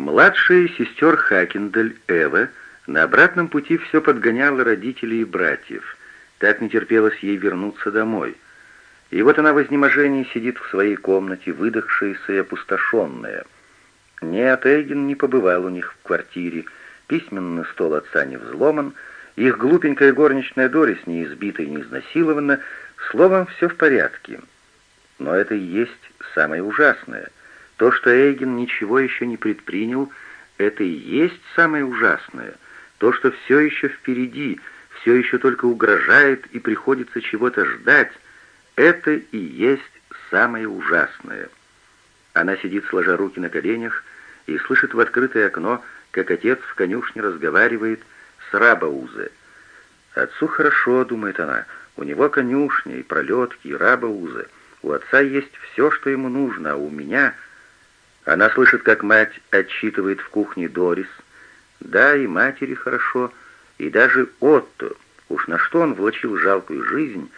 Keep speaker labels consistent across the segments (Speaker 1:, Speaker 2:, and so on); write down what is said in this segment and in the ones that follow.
Speaker 1: Младшая сестер Хакендель, Эва, на обратном пути все подгоняла родителей и братьев. Так не терпелось ей вернуться домой. И вот она в изнеможении сидит в своей комнате, выдохшаяся и опустошенная. Нет, Эйген не побывал у них в квартире, письменный стол отца не взломан, их глупенькая горничная Дорис не избита и не изнасилована, словом, все в порядке. Но это и есть самое ужасное. То, что Эйген ничего еще не предпринял, это и есть самое ужасное. То, что все еще впереди, все еще только угрожает и приходится чего-то ждать, это и есть самое ужасное. Она сидит, сложа руки на коленях, и слышит в открытое окно, как отец в конюшне разговаривает с Рабаузе. «Отцу хорошо», — думает она, — «у него конюшня и пролетки, и Рабаузе. У отца есть все, что ему нужно, а у меня...» Она слышит, как мать отчитывает в кухне Дорис. Да, и матери хорошо, и даже Отто. Уж на что он влачил жалкую жизнь,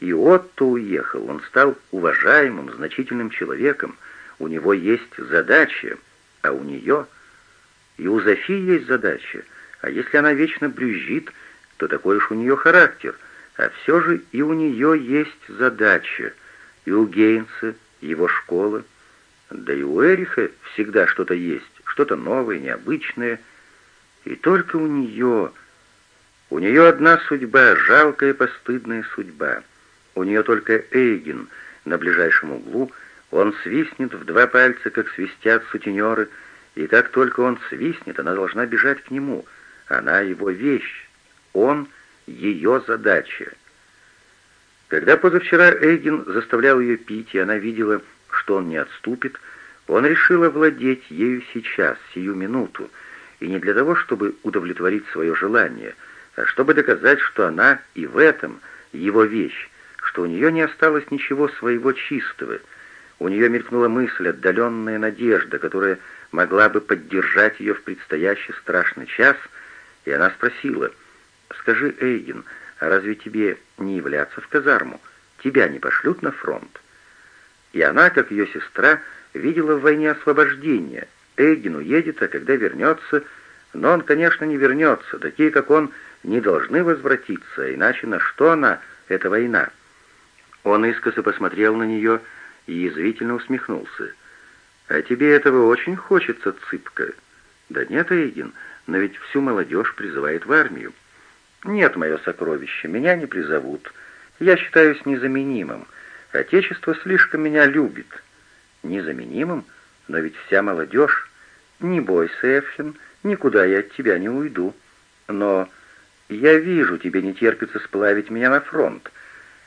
Speaker 1: и Отто уехал. Он стал уважаемым, значительным человеком. У него есть задача, а у нее... И у Зофии есть задача, а если она вечно брюзжит, то такой уж у нее характер. А все же и у нее есть задача, и у Гейнса, его школы. Да и у Эриха всегда что-то есть, что-то новое, необычное. И только у нее... У нее одна судьба, жалкая, постыдная судьба. У нее только Эйген на ближайшем углу. Он свистнет в два пальца, как свистят сутенеры, и как только он свистнет, она должна бежать к нему. Она его вещь, он ее задача. Когда позавчера Эйген заставлял ее пить, и она видела, что он не отступит, он решил овладеть ею сейчас, сию минуту, и не для того, чтобы удовлетворить свое желание, а чтобы доказать, что она и в этом его вещь, что у нее не осталось ничего своего чистого. У нее мелькнула мысль, отдаленная надежда, которая могла бы поддержать ее в предстоящий страшный час, и она спросила, «Скажи, Эйген, а разве тебе не являться в казарму? Тебя не пошлют на фронт?» И она, как ее сестра, видела в войне освобождение. Эйген уедет, а когда вернется... Но он, конечно, не вернется. Такие, как он, не должны возвратиться, иначе на что она, эта война? Он искоса посмотрел на нее и язвительно усмехнулся. «А тебе этого очень хочется, цыпка?» «Да нет, Эйген, но ведь всю молодежь призывает в армию». «Нет, мое сокровище, меня не призовут. Я считаюсь незаменимым. Отечество слишком меня любит. Незаменимым? Но ведь вся молодежь. Не бойся, Эфхин, никуда я от тебя не уйду. Но я вижу, тебе не терпится сплавить меня на фронт.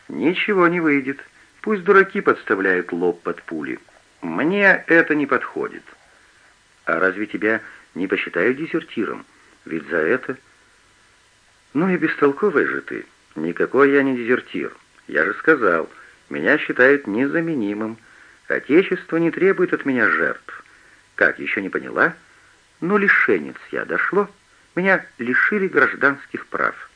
Speaker 1: Ничего не выйдет. Пусть дураки подставляют лоб под пули. Мне это не подходит. А разве тебя не посчитают дезертиром? Ведь за это... Ну и бестолковая же ты. Никакой я не дезертир. Я же сказал, меня считают незаменимым. Отечество не требует от меня жертв. Как, еще не поняла? Ну, лишенец я, дошло? Меня лишили гражданских прав.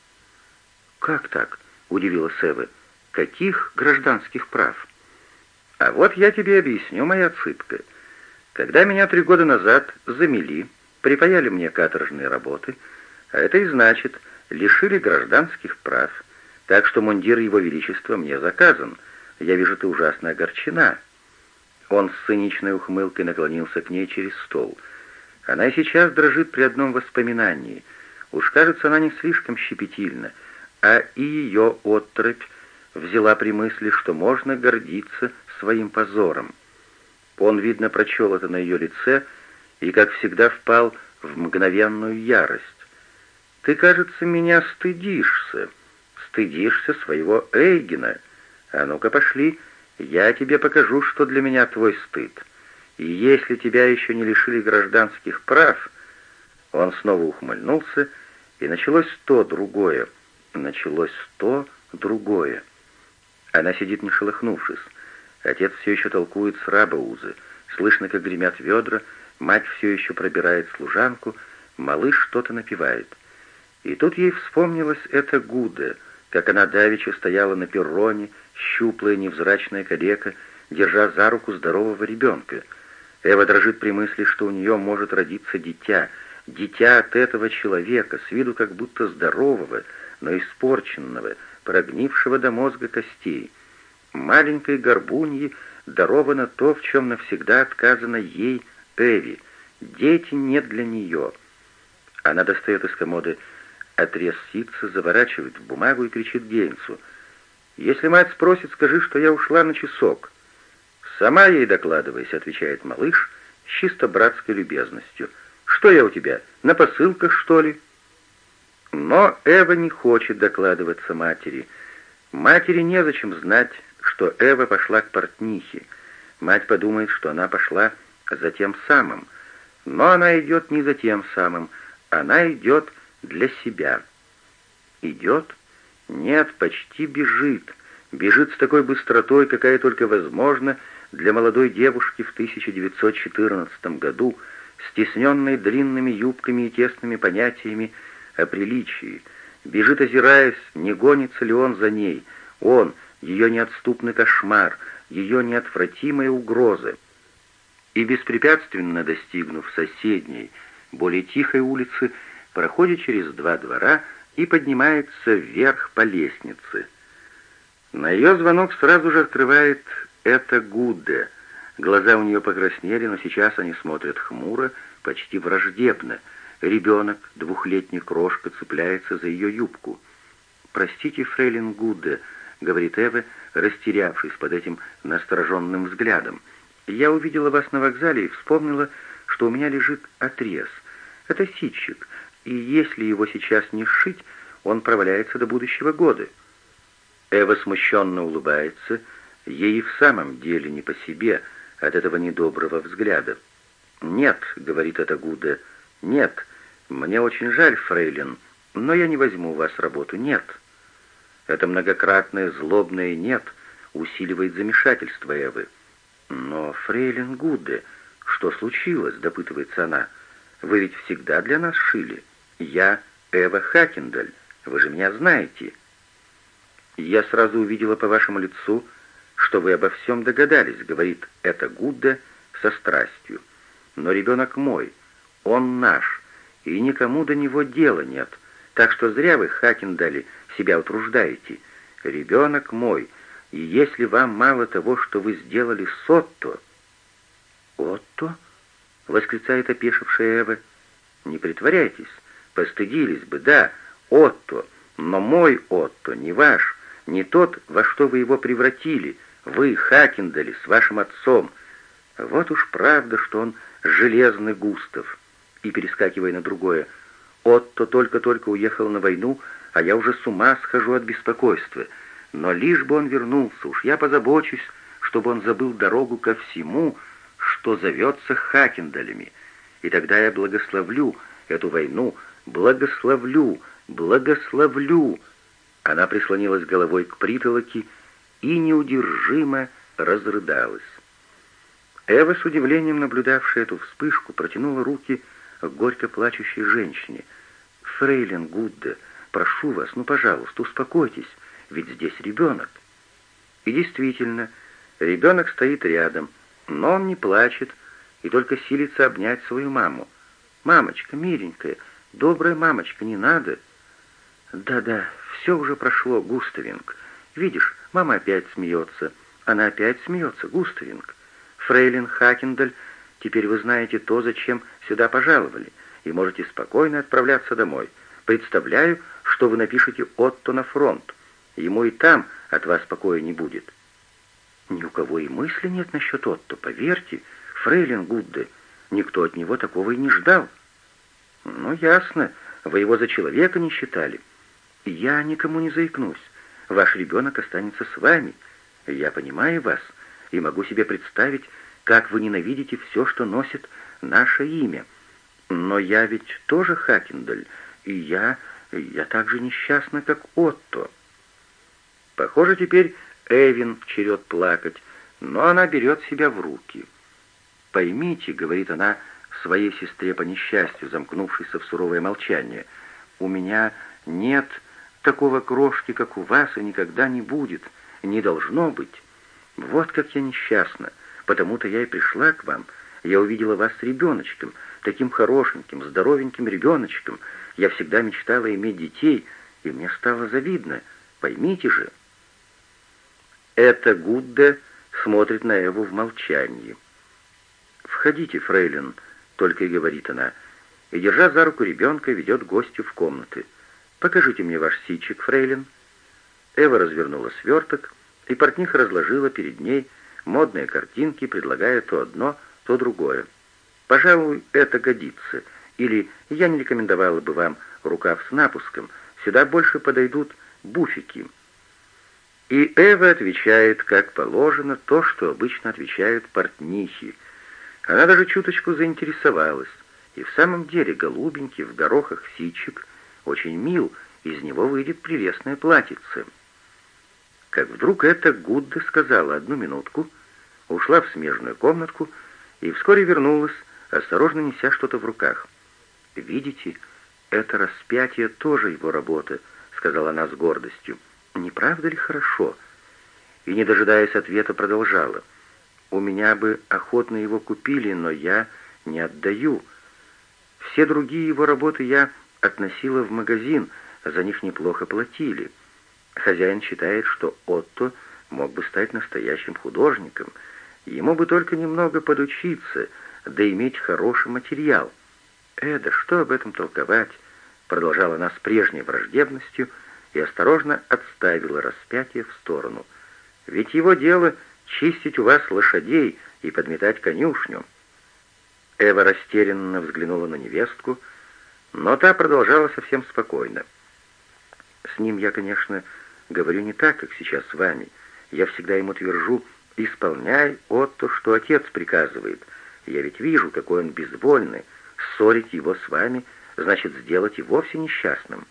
Speaker 1: Как так? Удивилась Эва. Каких гражданских прав? А вот я тебе объясню, моя цыпка. Когда меня три года назад замели, припаяли мне каторжные работы, а это и значит, лишили гражданских прав, так что мундир его величества мне заказан — я вижу, ты ужасно огорчена». Он с циничной ухмылкой наклонился к ней через стол. Она и сейчас дрожит при одном воспоминании. Уж кажется, она не слишком щепетильна, а и ее оттропь взяла при мысли, что можно гордиться своим позором. Он, видно, прочел это на ее лице и, как всегда, впал в мгновенную ярость. «Ты, кажется, меня стыдишься, стыдишься своего Эйгена», «А ну-ка пошли, я тебе покажу, что для меня твой стыд. И если тебя еще не лишили гражданских прав...» Он снова ухмыльнулся, и началось то другое. Началось то другое. Она сидит не шелохнувшись. Отец все еще толкует с раба узы. Слышно, как гремят ведра, мать все еще пробирает служанку, малыш что-то напевает. И тут ей вспомнилось это Гуда, как она давеча стояла на перроне, щуплая невзрачная калека, держа за руку здорового ребенка. Эва дрожит при мысли, что у нее может родиться дитя, дитя от этого человека, с виду как будто здорового, но испорченного, прогнившего до мозга костей. Маленькой горбуньи даровано то, в чем навсегда отказано ей, Эви. Дети нет для нее. Она достает из комоды отрез ситца, заворачивает в бумагу и кричит Гейнсу. «Если мать спросит, скажи, что я ушла на часок». «Сама ей докладывайся», — отвечает малыш с чисто братской любезностью. «Что я у тебя, на посылках, что ли?» Но Эва не хочет докладываться матери. Матери незачем знать, что Эва пошла к портнихе. Мать подумает, что она пошла за тем самым. Но она идет не за тем самым, она идет для себя. Идет? Нет, почти бежит. Бежит с такой быстротой, какая только возможна для молодой девушки в 1914 году, стесненной длинными юбками и тесными понятиями о приличии. Бежит, озираясь, не гонится ли он за ней. Он, ее неотступный кошмар, ее неотвратимая угроза. И беспрепятственно достигнув соседней, более тихой улицы, проходит через два двора и поднимается вверх по лестнице. На ее звонок сразу же открывает это Гудде. Глаза у нее покраснели, но сейчас они смотрят хмуро, почти враждебно. Ребенок, двухлетний крошка, цепляется за ее юбку. «Простите, фрейлин Гудде», — говорит Эва, растерявшись под этим настороженным взглядом. «Я увидела вас на вокзале и вспомнила, что у меня лежит отрез. Это ситчик, и если его сейчас не сшить, он проваляется до будущего года». Эва смущенно улыбается, ей в самом деле не по себе от этого недоброго взгляда. «Нет», — говорит это Гуда, — «нет, мне очень жаль, фрейлин, но я не возьму у вас работу, нет». Это многократное злобное «нет» усиливает замешательство Эвы. «Но, фрейлин Гуде, что случилось?» — допытывается она. «Вы ведь всегда для нас шили. Я Эва Хакендаль, вы же меня знаете». «Я сразу увидела по вашему лицу, что вы обо всем догадались», — говорит это Гудда со страстью. «Но ребенок мой, он наш, и никому до него дела нет, так что зря вы, Хакендали, себя утруждаете. Ребенок мой, и если вам мало того, что вы сделали с Отто...» «Отто?» — восклицает опешившая Эва. «Не притворяйтесь, постыдились бы, да, Отто, но мой Отто, не ваш, не тот, во что вы его превратили, вы, Хакендали, с вашим отцом. Вот уж правда, что он железный Густав». И, перескакивая на другое, «Отто только-только уехал на войну, а я уже с ума схожу от беспокойства. Но лишь бы он вернулся, уж я позабочусь, чтобы он забыл дорогу ко всему, что зовется Хакендалями. И тогда я благословлю эту войну, благословлю, благословлю». Она прислонилась головой к притолоке и неудержимо разрыдалась. Эва, с удивлением наблюдавшая эту вспышку, протянула руки к горько плачущей женщине. «Фрейлин Гудда, Прошу вас, ну, пожалуйста, успокойтесь, ведь здесь ребенок». И действительно, ребенок стоит рядом, но он не плачет и только силится обнять свою маму. «Мамочка, миленькая, добрая мамочка, не надо». «Да-да, все уже прошло, Густавинг. Видишь, мама опять смеется. Она опять смеется, Густавинг. Фрейлин Хакендаль, теперь вы знаете то, зачем сюда пожаловали, и можете спокойно отправляться домой. Представляю, что вы напишете Отто на фронт. Ему и там от вас покоя не будет». «Ни у кого и мысли нет насчет Отто, поверьте, фрейлин Гудде. Никто от него такого и не ждал». «Ну, ясно, вы его за человека не считали. Я никому не заикнусь. Ваш ребенок останется с вами. Я понимаю вас и могу себе представить, как вы ненавидите все, что носит наше имя. Но я ведь тоже Хакендаль, и я я так же несчастна, как Отто. Похоже, теперь Эвин черед плакать, но она берет себя в руки. «Поймите», — говорит она своей сестре по несчастью, замкнувшейся в суровое молчание, «у меня нет такого крошки, как у вас, и никогда не будет, не должно быть. Вот как я несчастна, потому-то я и пришла к вам. я увидела вас с ребеночком, таким хорошеньким, здоровеньким ребеночком. Я всегда мечтала иметь детей, и мне стало завидно. Поймите же». Это Гудда смотрит на Эву в молчании. «Входите, фрейлин», — только и говорит она, и, держа за руку ребенка, ведет гостю в комнаты. «Покажите мне ваш сичик, фрейлин». Эва развернула сверток, и портниха разложила перед ней модные картинки, предлагая то одно, то другое. «Пожалуй, это годится. Или я не рекомендовала бы вам рукав с напуском. Сюда больше подойдут буфики». И Эва отвечает, как положено, то, что обычно отвечают портнихи. Она даже чуточку заинтересовалась. И в самом деле голубенький в горохах сичик очень мил, из него выйдет прелестное платьице. Как вдруг эта Гудда сказала одну минутку, ушла в смежную комнатку и вскоре вернулась, осторожно неся что-то в руках. «Видите, это распятие тоже его работа», — сказала она с гордостью. «Не правда ли хорошо?» И, не дожидаясь ответа, продолжала. «У меня бы охотно его купили, но я не отдаю. Все другие его работы я относила в магазин, за них неплохо платили. Хозяин считает, что Отто мог бы стать настоящим художником. Ему бы только немного подучиться, да иметь хороший материал. «Эда, что об этом толковать?» Продолжала она с прежней враждебностью и осторожно отставила распятие в сторону. «Ведь его дело — чистить у вас лошадей и подметать конюшню». Эва растерянно взглянула на невестку, но та продолжала совсем спокойно. «С ним я, конечно, говорю не так, как сейчас с вами. Я всегда ему твержу, исполняй, Отто, что отец приказывает. Я ведь вижу, какой он безвольный. Ссорить его с вами значит сделать и вовсе несчастным.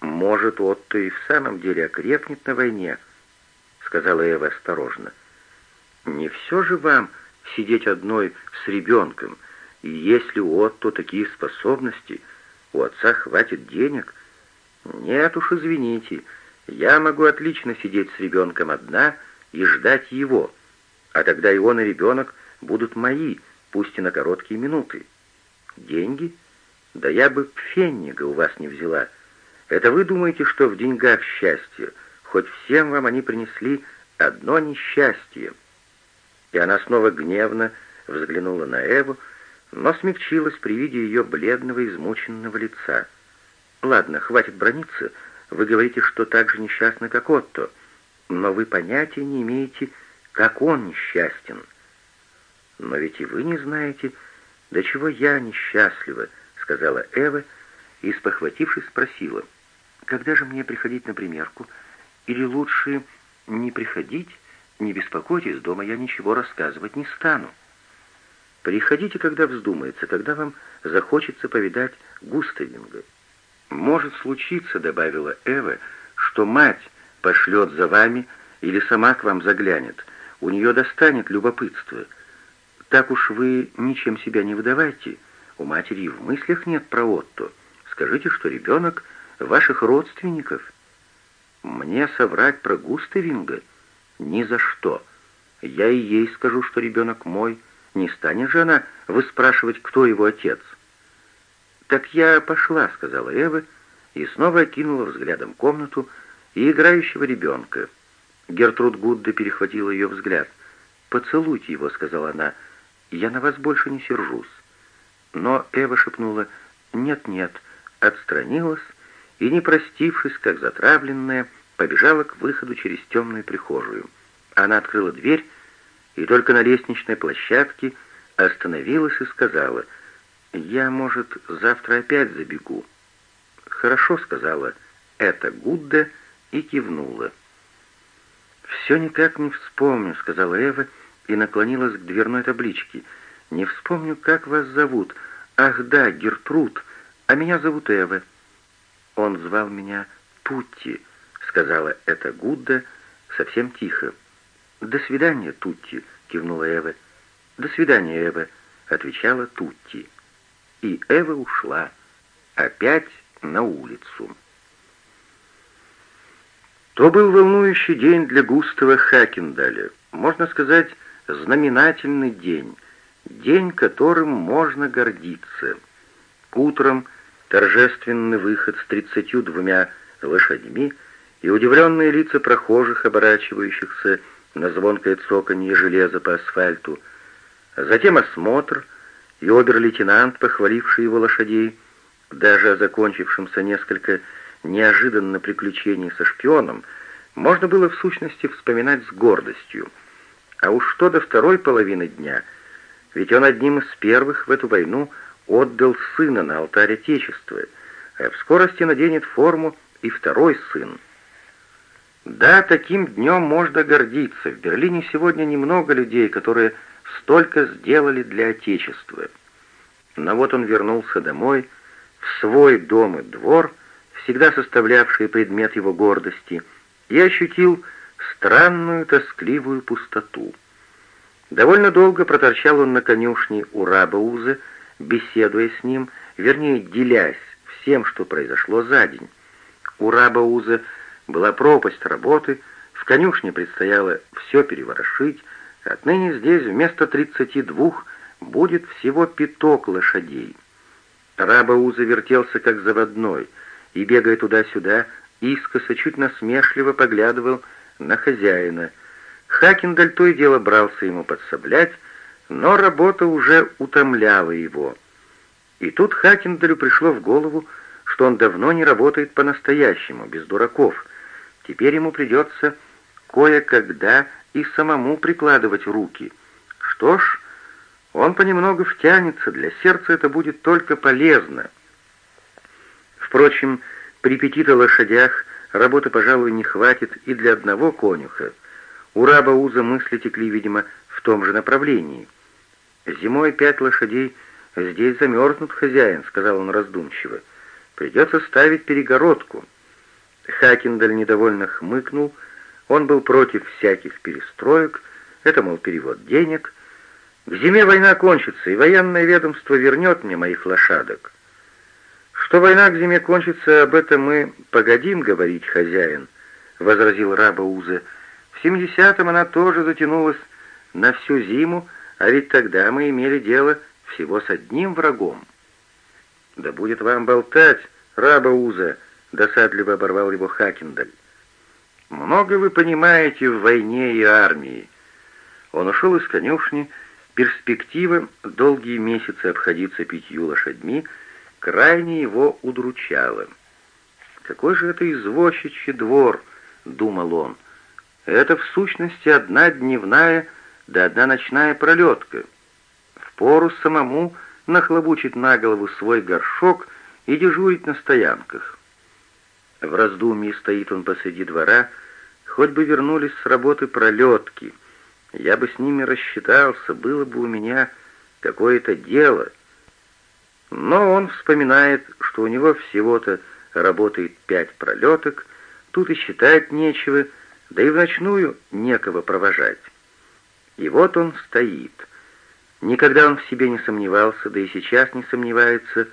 Speaker 1: Может, Отто и в самом деле окрепнет на войне, сказала Эва осторожно. Не все же вам сидеть одной с ребенком, и если у Отто такие способности, у отца хватит денег. Нет уж, извините, я могу отлично сидеть с ребенком одна и ждать его, а тогда и он, и ребенок будут мои, пусть и на короткие минуты. Деньги? Да я бы пфеннига у вас не взяла. Это вы думаете, что в деньгах счастье, хоть всем вам они принесли одно несчастье. И она снова гневно взглянула на Эву, но смягчилась при виде ее бледного, измученного лица. «Ладно, хватит брониться. Вы говорите, что так же несчастны, как Отто, но вы понятия не имеете, как он несчастен. Но ведь и вы не знаете, до чего я несчастлива», — сказала Эва и, спохватившись, спросила, «Когда же мне приходить на примерку? Или лучше не приходить?» Не беспокойтесь, дома я ничего рассказывать не стану. Приходите, когда вздумается, когда вам захочется повидать Густавинга. Может случиться, добавила Эва, что мать пошлет за вами или сама к вам заглянет. У нее достанет любопытство. Так уж вы ничем себя не выдавайте. У матери в мыслях нет про Отто. Скажите, что ребенок ваших родственников. Мне соврать про Густавинга — ни за что. Я и ей скажу, что ребенок мой. Не станет же она выспрашивать, кто его отец. «Так я пошла», — сказала Эва, и снова окинула взглядом комнату и играющего ребенка. Гертруд Гудда перехватила ее взгляд. «Поцелуйте его», — сказала она, — «я на вас больше не сержусь». Но Эва шепнула «нет-нет», отстранилась и, не простившись, как затравленная, побежала к выходу через темную прихожую. Она открыла дверь и только на лестничной площадке остановилась и сказала, «Я, может, завтра опять забегу». «Хорошо», — сказала это Гудда и кивнула. «Все никак не вспомню», — сказала Эва и наклонилась к дверной табличке. «Не вспомню, как вас зовут. Ах да, Гертруд, а меня зовут Эва». Он звал меня Тутти, сказала это Гудда совсем тихо. «До свидания, Тутти», — кивнула Эва. «До свидания, Эва», — отвечала Тутти. И Эва ушла. Опять на улицу. То был волнующий день для Густава Хакендаля, можно сказать, знаменательный день. день, которым можно гордиться. Утром торжественный выход с тридцатью двумя лошадьми и удивленные лица прохожих, оборачивающихся на звонкое цоканье железа по асфальту, затем осмотр и обер-лейтенант, похваливший его лошадей, даже о закончившемся несколько неожиданно приключений со шпионом, можно было в сущности вспоминать с гордостью. А уж что до второй половины дня, ведь он одним из первых в эту войну отдал сына на алтарь Отечества, а в скорости наденет форму и второй сын. Да, таким днем можно гордиться. В Берлине сегодня немного людей, которые столько сделали для Отечества. Но вот он вернулся домой, в свой дом и двор, всегда составлявший предмет его гордости, и ощутил странную тоскливую пустоту. Довольно долго проторчал он на конюшне у раба Узы, беседуя с ним, вернее, делясь всем, что произошло за день. У раба Узы была пропасть работы, в конюшне предстояло все переворошить, отныне здесь вместо тридцати двух будет всего пяток лошадей. Раба Уза вертелся как заводной и, бегая туда-сюда, искоса чуть насмешливо поглядывал на хозяина. Хакендаль то и дело брался ему подсоблять, но работа уже утомляла его. И тут Хакендалю пришло в голову, что он давно не работает по-настоящему, без дураков. Теперь ему придется кое-когда и самому прикладывать руки. Что ж, он понемногу втянется, для сердца это будет только полезно. Впрочем, при пяти-то лошадях работы, пожалуй, не хватит и для одного конюха. У раба Уза мысли текли, видимо, в том же направлении. «Зимой пять лошадей здесь замерзнут, хозяин», — сказал он раздумчиво. «Придется ставить перегородку». Хакендаль недовольно хмыкнул. Он был против всяких перестроек. Это, мол, перевод денег. К зиме война кончится, и военное ведомство вернет мне моих лошадок. «Что война к зиме кончится, об этом мы погодим говорить, хозяин», — возразил раба Уза. «В семидесятом она тоже затянулась на всю зиму, а ведь тогда мы имели дело всего с одним врагом». «Да будет вам болтать, раба Уза», — досадливо оборвал его Хакендаль. «Много вы понимаете в войне и армии». Он ушел из конюшни, перспектива долгие месяцы обходиться пятью лошадьми — крайне его удручало. «Какой же это извозчичий двор?» — думал он. «Это в сущности одна дневная да одна ночная пролетка. Впору самому нахлобучить на голову свой горшок и дежурить на стоянках». В раздумье стоит он посреди двора, хоть бы вернулись с работы пролетки. Я бы с ними рассчитался, было бы у меня какое-то дело — но он вспоминает, что у него всего-то работает пять пролеток, тут и считать нечего, да и в ночную некого провожать. И вот он стоит. Никогда он в себе не сомневался, да и сейчас не сомневается,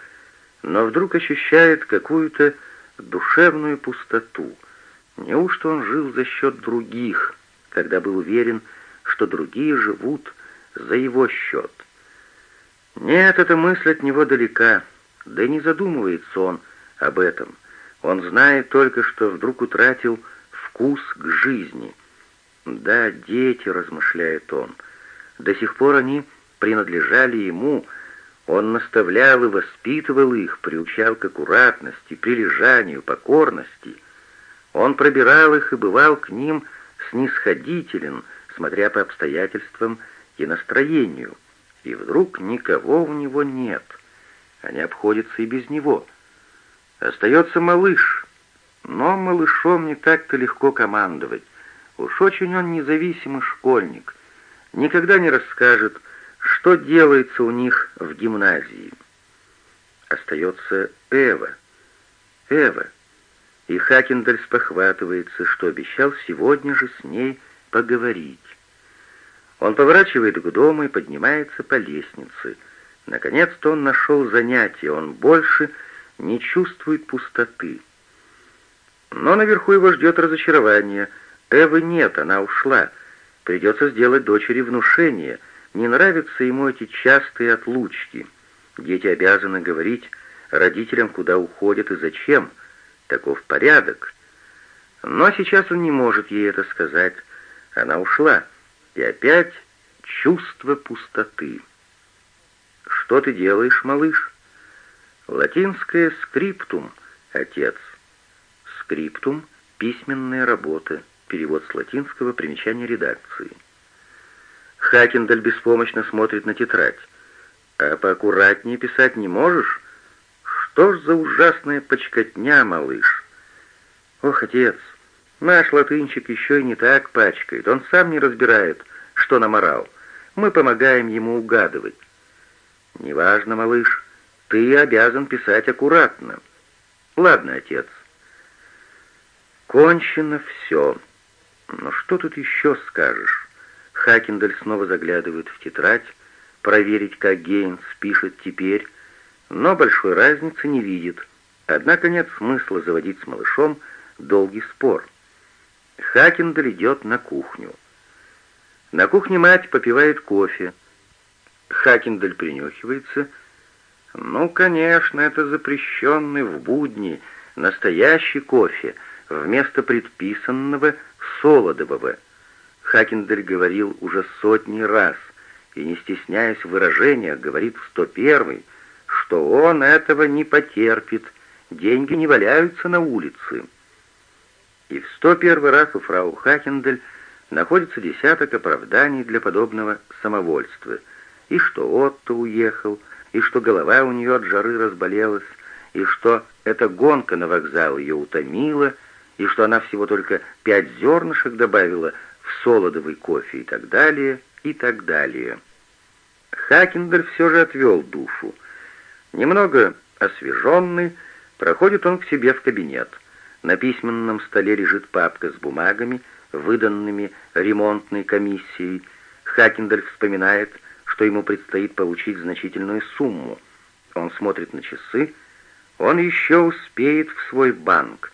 Speaker 1: но вдруг ощущает какую-то душевную пустоту. Неужто он жил за счет других, когда был уверен, что другие живут за его счет? Нет, эта мысль от него далека, да и не задумывается он об этом. Он знает только, что вдруг утратил вкус к жизни. Да, дети, размышляет он, до сих пор они принадлежали ему, он наставлял и воспитывал их, приучал к аккуратности, прилежанию, покорности. Он пробирал их и бывал к ним снисходителен, смотря по обстоятельствам и настроению и вдруг никого у него нет. Они обходятся и без него. Остается малыш, но малышом не так-то легко командовать. Уж очень он независимый школьник. Никогда не расскажет, что делается у них в гимназии. Остается Эва. Эва. И Хакендаль спохватывается, что обещал сегодня же с ней поговорить. Он поворачивает к дому и поднимается по лестнице. Наконец-то он нашел занятие, он больше не чувствует пустоты. Но наверху его ждет разочарование. Эвы нет, она ушла. Придется сделать дочери внушение, Не нравятся ему эти частые отлучки. Дети обязаны говорить родителям, куда уходят и зачем. Таков порядок. Но сейчас он не может ей это сказать. Она ушла. И опять чувство пустоты. «Что ты делаешь, малыш?» «Латинское скриптум, отец». «Скриптум» — письменная работа, перевод с латинского, примечание редакции. Хакендаль беспомощно смотрит на тетрадь. «А поаккуратнее писать не можешь? Что ж за ужасная почкотня, малыш?» «Ох, отец, наш латынчик еще и не так пачкает, он сам не разбирает, что наморал. Мы помогаем ему угадывать». «Неважно, малыш, ты обязан писать аккуратно». «Ладно, отец». «Кончено все. Но что тут еще скажешь?» Хакендаль снова заглядывает в тетрадь, проверить, как Гейнс пишет теперь, но большой разницы не видит. Однако нет смысла заводить с малышом долгий спор. Хакендаль идет на кухню. На кухне мать попивает кофе. Хакендаль принюхивается. Ну, конечно, это запрещенный в будни настоящий кофе вместо предписанного солодового. Хакендель говорил уже сотни раз, и, не стесняясь в выражениях, говорит в 101 что он этого не потерпит, деньги не валяются на улице. И в 101 раз у фрау Хакендель находится десяток оправданий для подобного самовольства, и что Отто уехал, и что голова у нее от жары разболелась, и что эта гонка на вокзал ее утомила, и что она всего только пять зернышек добавила в солодовый кофе и так далее, и так далее. Хакендаль все же отвел душу. Немного освеженный, проходит он к себе в кабинет. На письменном столе лежит папка с бумагами, выданными ремонтной комиссией. Хакендаль вспоминает, что ему предстоит получить значительную сумму. Он смотрит на часы. Он еще успеет в свой банк.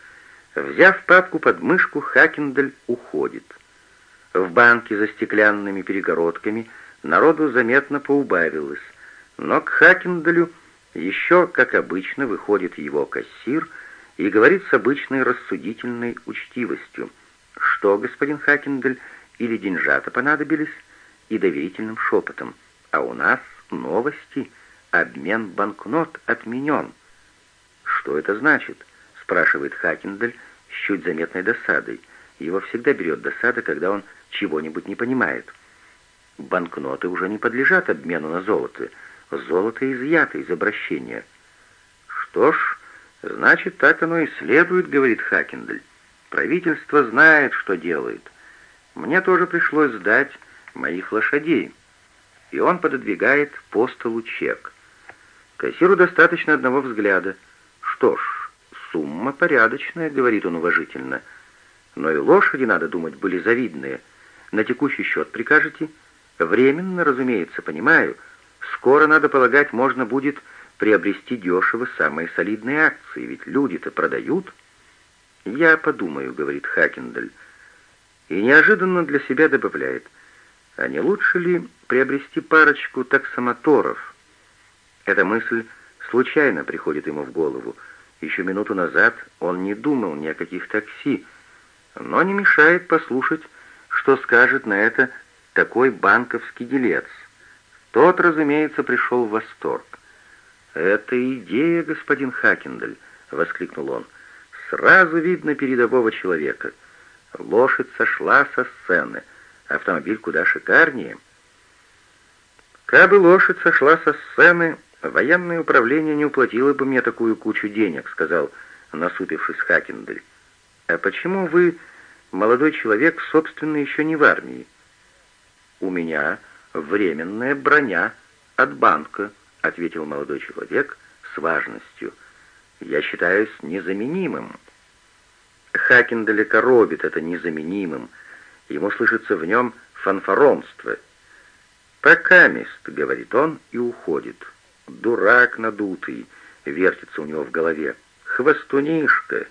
Speaker 1: Взяв папку под мышку, Хакендаль уходит. В банке за стеклянными перегородками народу заметно поубавилось, но к Хакендалю еще, как обычно, выходит его кассир и говорит с обычной рассудительной учтивостью. «Что, господин Хакендель, или деньжата понадобились?» и доверительным шепотом. «А у нас новости, обмен банкнот отменен». «Что это значит?» — спрашивает Хакендель с чуть заметной досадой. Его всегда берет досада, когда он чего-нибудь не понимает. Банкноты уже не подлежат обмену на золото. Золото изъято из обращения. Что ж, значит, так оно и следует, говорит Хакендель. Правительство знает, что делает. Мне тоже пришлось сдать моих лошадей. И он пододвигает по столу чек. Кассиру достаточно одного взгляда. Что ж, сумма порядочная, говорит он уважительно. — но и лошади, надо думать, были завидные. На текущий счет прикажете? Временно, разумеется, понимаю. Скоро, надо полагать, можно будет приобрести дешево самые солидные акции, ведь люди-то продают. «Я подумаю», — говорит Хакендаль. И неожиданно для себя добавляет, а не лучше ли приобрести парочку таксомоторов? Эта мысль случайно приходит ему в голову. Еще минуту назад он не думал ни о каких такси, но не мешает послушать, что скажет на это такой банковский делец. Тот, разумеется, пришел в восторг. «Это идея, господин Хакендель!» — воскликнул он. «Сразу видно передового человека. Лошадь сошла со сцены. Автомобиль куда шикарнее». «Кабы лошадь сошла со сцены, военное управление не уплатило бы мне такую кучу денег», — сказал, насупившись Хакендель. «А почему вы, молодой человек, собственно, еще не в армии?» «У меня временная броня от банка», — ответил молодой человек с важностью. «Я считаюсь незаменимым». Хакин далеко робит это незаменимым. Ему слышится в нем фанфаронство. «Пока мест», — говорит он и уходит. «Дурак надутый», — вертится у него в голове. «Хвостунишка».